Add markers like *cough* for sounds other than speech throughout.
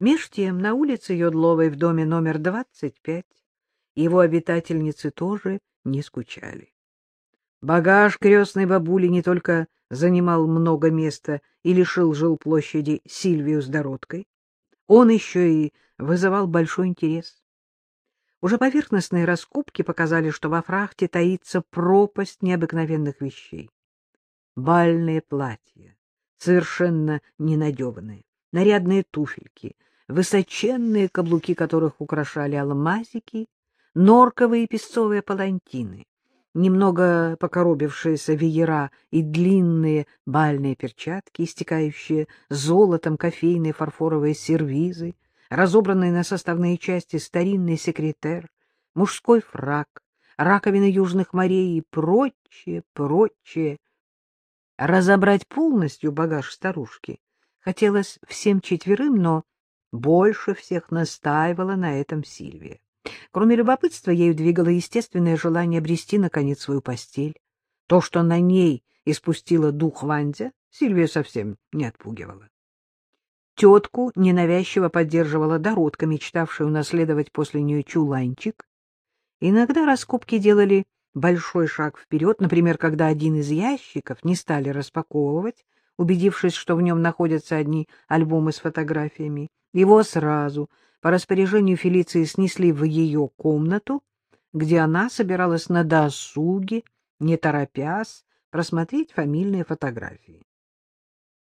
Меж тем на улице Йодловой в доме номер 25 его обитательницы тоже не скучали. Багаж крестной бабули не только занимал много места и лишил жилплощади Сильвию с Дородкой, он еще и вызывал большой интерес. Уже поверхностные раскопки показали, что во фрахте таится пропасть необыкновенных вещей. Бальные платья, совершенно ненадеванные, нарядные туфельки, высоченные каблуки которых украшали алмазики, норковые песцовые палантины, немного покоробившиеся веера и длинные бальные перчатки, истекающие золотом кофейные фарфоровые сервизы, разобранные на составные части старинный секретер, мужской фрак, раковины южных морей и прочее, прочее. Разобрать полностью багаж старушки хотелось всем четверым, но больше всех настаивала на этом Сильвия. Кроме любопытства, ею двигало естественное желание обрести, наконец, свою постель. То, что на ней испустила дух Вандя, Сильвия совсем не отпугивала. Тетку ненавязчиво поддерживала Доротка, мечтавшая унаследовать после нее чуланчик. Иногда раскопки делали большой шаг вперед, например, когда один из ящиков не стали распаковывать, убедившись, что в нем находятся одни альбомы с фотографиями. Его сразу по распоряжению Фелиции снесли в ее комнату, где она собиралась на досуге, не торопясь, просмотреть фамильные фотографии.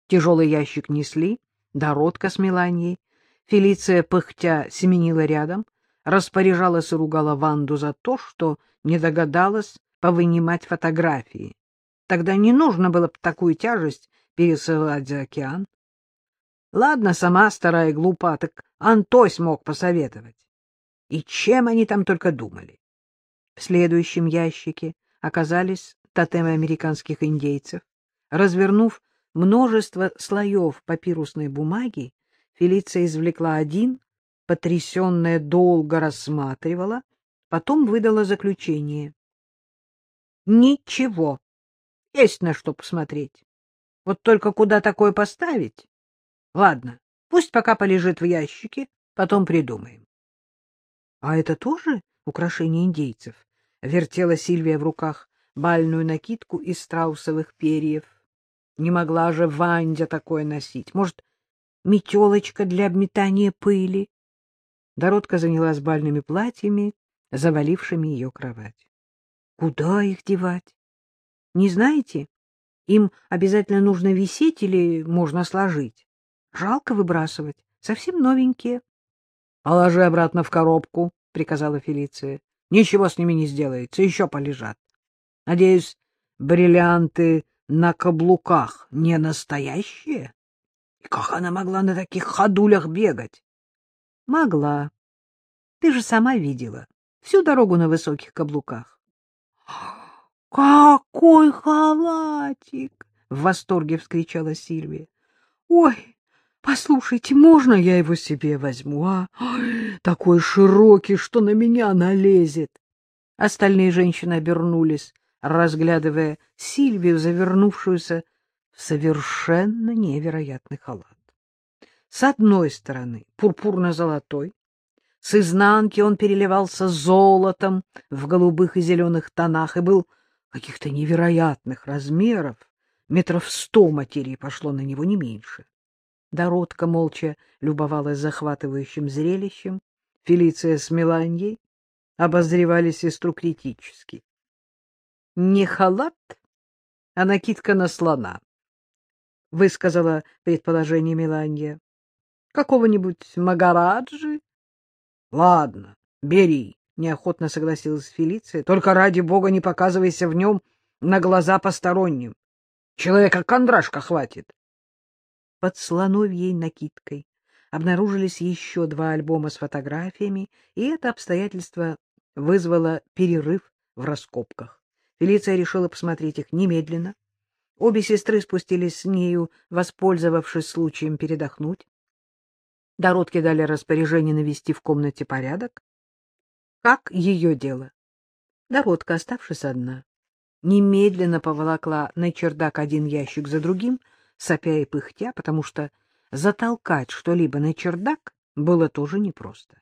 Тяжелый ящик несли, Дородка с Меланьей. Фелиция, пыхтя, семенила рядом, распоряжалась и ругала Ванду за то, что не догадалась повынимать фотографии. Тогда не нужно было бы такую тяжесть пересылать за океан. Ладно, сама старая глупа, так Антось мог посоветовать. И чем они там только думали? В следующем ящике оказались тотемы американских индейцев. Развернув множество слоев папирусной бумаги, Фелиция извлекла один, потрясенная долго рассматривала, потом выдала заключение. Ничего. Есть на что посмотреть. Вот только куда такое поставить? Ладно, пусть пока полежит в ящике, потом придумаем. — А это тоже украшение индейцев? — вертела Сильвия в руках бальную накидку из страусовых перьев. Не могла же Вандя такое носить. Может, метелочка для обметания пыли? Доротка занялась бальными платьями, завалившими ее кровать. Куда их девать? Не знаете? Им обязательно нужно висеть или можно сложить? Жалко выбрасывать. Совсем новенькие. — Положи обратно в коробку, — приказала Фелиция. — Ничего с ними не сделается, еще полежат. Надеюсь, бриллианты на каблуках не настоящие? И как она могла на таких ходулях бегать? — Могла. Ты же сама видела. Всю дорогу на высоких каблуках. — Какой халатик! — в восторге вскричала Сильвия. — Ой, Послушайте, можно я его себе возьму, а? Ой, такой широкий, что на меня налезет. Остальные женщины обернулись, разглядывая Сильвию, завернувшуюся в совершенно невероятный халат. С одной стороны пурпурно-золотой, с изнанки он переливался золотом в голубых и зеленых тонах и был каких-то невероятных размеров, метров сто материи пошло на него не меньше. Доротка молча любовалась захватывающим зрелищем. Фелиция с Меланьей обозревали сестру критически. — Не халат, а накидка на слона, — высказала предположение Меланья. — Какого-нибудь Магараджи? — Ладно, бери, — неохотно согласилась Фелиция. — Только ради бога не показывайся в нем на глаза посторонним. Человека кондрашка хватит под слоновьей накидкой обнаружились еще два альбома с фотографиями, и это обстоятельство вызвало перерыв в раскопках. Фелиция решила посмотреть их немедленно. Обе сестры спустились с нею, воспользовавшись случаем передохнуть. Дородке дали распоряжение навести в комнате порядок. Как ее дело? Дородка, оставшись одна, немедленно поволокла на чердак один ящик за другим — сопя и пыхтя, потому что затолкать что-либо на чердак было тоже непросто.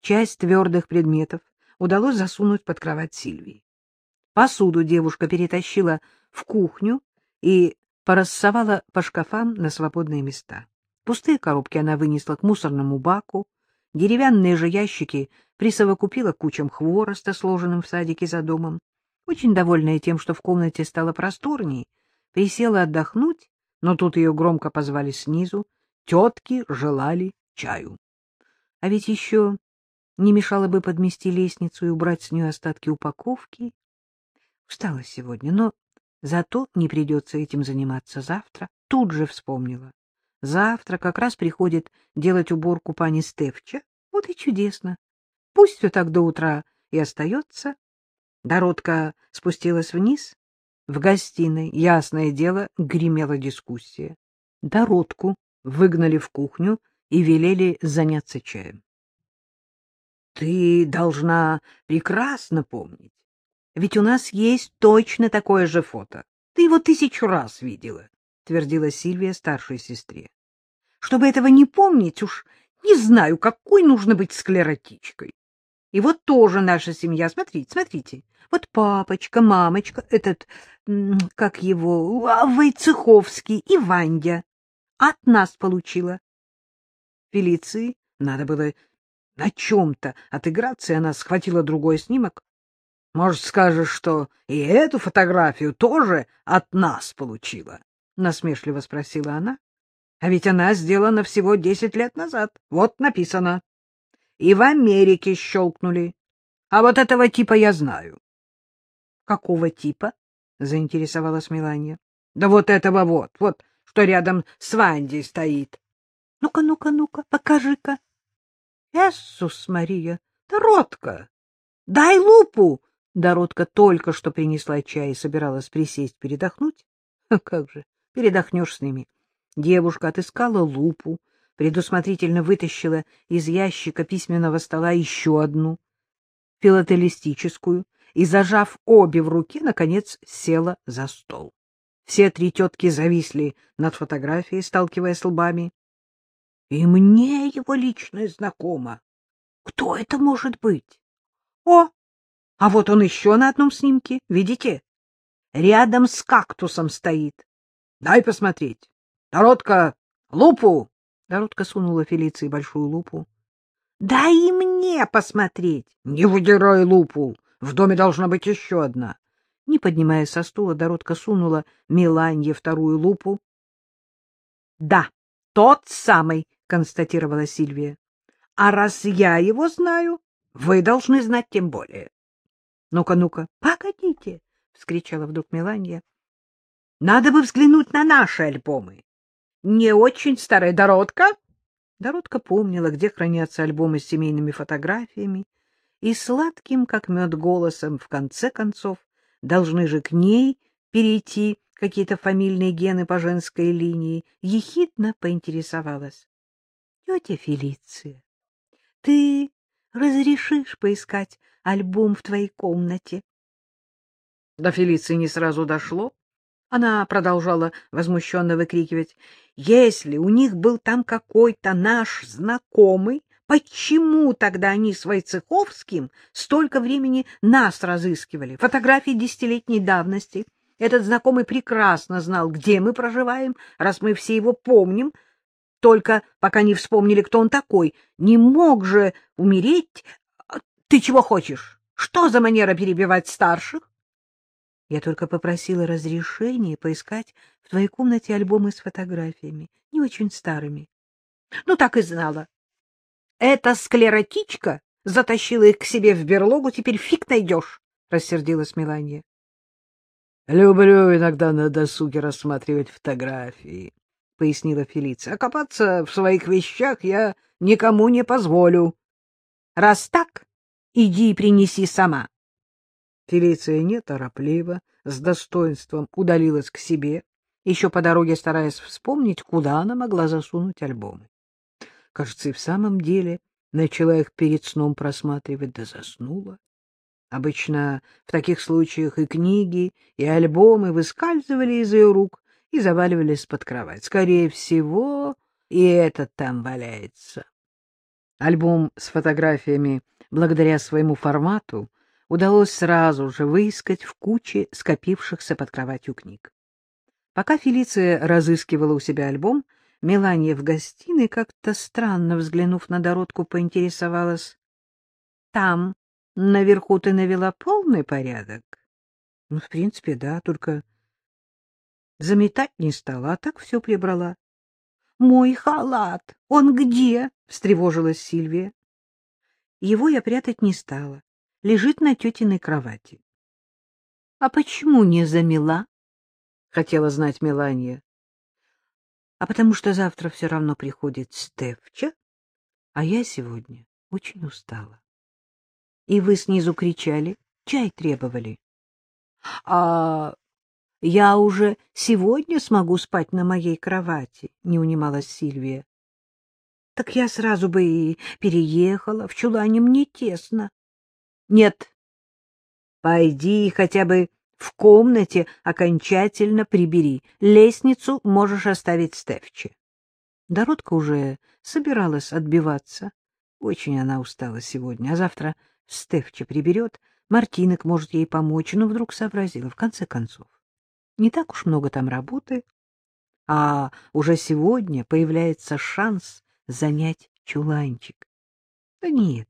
Часть твердых предметов удалось засунуть под кровать Сильвии. Посуду девушка перетащила в кухню и порассовала по шкафам на свободные места. Пустые коробки она вынесла к мусорному баку, деревянные же ящики присовокупила кучам хвороста, сложенным в садике за домом. Очень довольная тем, что в комнате стало просторней, присела отдохнуть, но тут ее громко позвали снизу. Тетки желали чаю. А ведь еще не мешало бы подмести лестницу и убрать с нее остатки упаковки. Устала сегодня, но зато не придется этим заниматься завтра. Тут же вспомнила. Завтра как раз приходит делать уборку пани Стефча. Вот и чудесно. Пусть все так до утра и остается. Доротка спустилась вниз. В гостиной, ясное дело, гремела дискуссия. Доротку выгнали в кухню и велели заняться чаем. — Ты должна прекрасно помнить, ведь у нас есть точно такое же фото. Ты его тысячу раз видела, — твердила Сильвия старшей сестре. — Чтобы этого не помнить, уж не знаю, какой нужно быть склеротичкой. И вот тоже наша семья, смотрите, смотрите, вот папочка, мамочка, этот, как его, а, Войцеховский и Вандя от нас получила. Фелиции надо было на чем-то отыграться, и она схватила другой снимок. — Может, скажешь, что и эту фотографию тоже от нас получила? — насмешливо спросила она. — А ведь она сделана всего десять лет назад. Вот написано. И в Америке щелкнули. А вот этого типа я знаю. — Какого типа? — заинтересовалась Меланья. — Да вот этого вот, вот, что рядом с Вандей стоит. — Ну-ка, ну-ка, ну-ка, покажи-ка. — Иисус Мария, Доротка, дай лупу! Доротка только что принесла чай и собиралась присесть передохнуть. *laughs* Как же, передохнешь с ними. Девушка отыскала лупу, предусмотрительно вытащила из ящика письменного стола еще одну, филателистическую, и, зажав обе в руке, наконец села за стол. Все три тетки зависли над фотографией, сталкиваясь лбами. И мне его личное знакомо. Кто это может быть? О, а вот он еще на одном снимке, видите? Рядом с кактусом стоит. Дай посмотреть. Доротка, лупу! Доротка сунула Фелиции большую лупу. Дай и мне посмотреть. Не выдирай лупу. В доме должна быть еще одна. Не поднимая со стула, Доротка сунула Миланье вторую лупу. — Да, тот самый, — констатировала Сильвия. — А раз я его знаю, вы должны знать тем более. — Ну-ка, ну-ка, погодите, — вскричала вдруг Миланья. — Надо бы взглянуть на наши альбомы. Не очень старая Доротка? Доротка помнила, где хранятся альбомы с семейными фотографиями, и сладким, как мед, голосом, в конце концов, должны же к ней перейти какие-то фамильные гены по женской линии, ехидно поинтересовалась. — Тетя Фелиция, ты разрешишь поискать альбом в твоей комнате? До Фелиции не сразу дошло. Она продолжала возмущенно выкрикивать. — Если у них был там какой-то наш знакомый, Почему тогда они с Войцеховским столько времени нас разыскивали? Фотографии десятилетней давности. Этот знакомый прекрасно знал, где мы проживаем, раз мы все его помним, только пока не вспомнили, кто он такой. Не мог же умереть. Ты чего хочешь? Что за манера перебивать старших? Я только попросила разрешения поискать в твоей комнате альбомы с фотографиями, не очень старыми. Ну, так и знала. Эта склеротичка затащила их к себе в берлогу, теперь фиг найдешь, — рассердилась Меланья. — Люблю иногда на досуге рассматривать фотографии, — пояснила Фелиция. — А копаться в своих вещах я никому не позволю. — Раз так, иди и принеси сама. Фелиция неторопливо, с достоинством удалилась к себе, еще по дороге стараясь вспомнить, куда она могла засунуть альбомы. Кажется, и в самом деле начала их перед сном просматривать, да заснула. Обычно в таких случаях и книги, и альбомы выскальзывали из ее рук и заваливались под кровать. Скорее всего, и этот там валяется. Альбом с фотографиями, благодаря своему формату, удалось сразу же выискать в куче скопившихся под кроватью книг. Пока Фелиция разыскивала у себя альбом, Мелания в гостиной, как-то странно взглянув на Дородку, поинтересовалась. — Там, наверху, ты навела полный порядок? — Ну, в принципе, да, только заметать не стала, а так все прибрала. — Мой халат! Он где? — встревожилась Сильвия. Его я прятать не стала. Лежит на тетиной кровати. — А почему не замела? — хотела знать Мелания а потому что завтра все равно приходит Стефча, а я сегодня очень устала. И вы снизу кричали, чай требовали. А я уже сегодня смогу спать на моей кровати, не унималась Сильвия. Так я сразу бы и переехала, в чулане мне тесно. Нет, пойди хотя бы в комнате окончательно прибери. Лестницу можешь оставить Стефче. Доротка уже собиралась отбиваться. Очень она устала сегодня, а завтра Стефче приберет. Мартинок может ей помочь, но вдруг сообразила, в конце концов. Не так уж много там работы, а уже сегодня появляется шанс занять чуланчик. Да нет,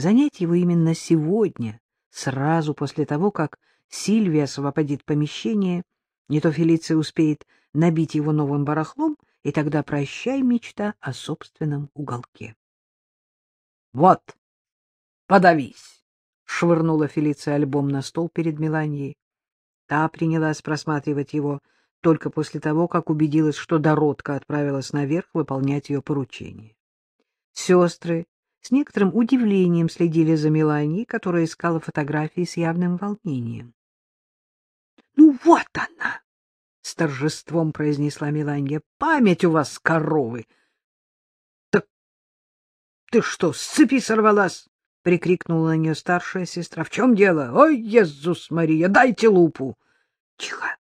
занять его именно сегодня, сразу после того, как Сильвия освободит помещение, не то Фелиция успеет набить его новым барахлом, и тогда прощай мечта о собственном уголке. — Вот, подавись! — швырнула Фелиция альбом на стол перед Меланьей. Та принялась просматривать его только после того, как убедилась, что Доротка отправилась наверх выполнять ее поручение. Сестры с некоторым удивлением следили за Меланией, которая искала фотографии с явным волнением. Ну вот она! — с торжеством произнесла Миланья. — Память у вас, коровы! — Так ты что, с цепи сорвалась? — прикрикнула на нее старшая сестра. — В чем дело? Ой, Иисус Мария, дайте лупу! — Тихо!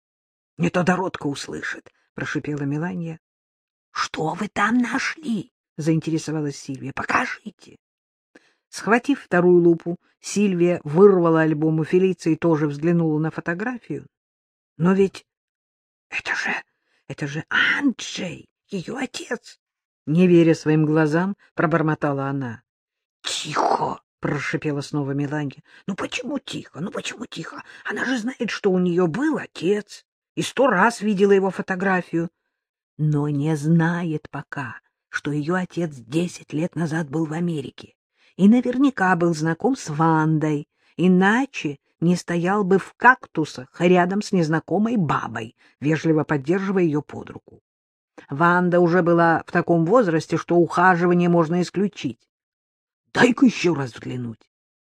Не то Дородка услышит, — прошипела Миланья. — Что вы там нашли? — заинтересовалась Сильвия. — Покажите. Схватив вторую лупу, Сильвия вырвала альбом у Фелиции и тоже взглянула на фотографию. Но ведь это же, это же Анджей, ее отец. Не веря своим глазам, пробормотала она. Тихо, прошипела снова Меланья. Ну почему тихо? Ну почему тихо? Она же знает, что у нее был отец, и сто раз видела его фотографию, но не знает пока, что ее отец десять лет назад был в Америке и наверняка был знаком с Вандой, иначе не стоял бы в кактусах рядом с незнакомой бабой, вежливо поддерживая ее под руку. Ванда уже была в таком возрасте, что ухаживание можно исключить. — Дай-ка еще раз взглянуть.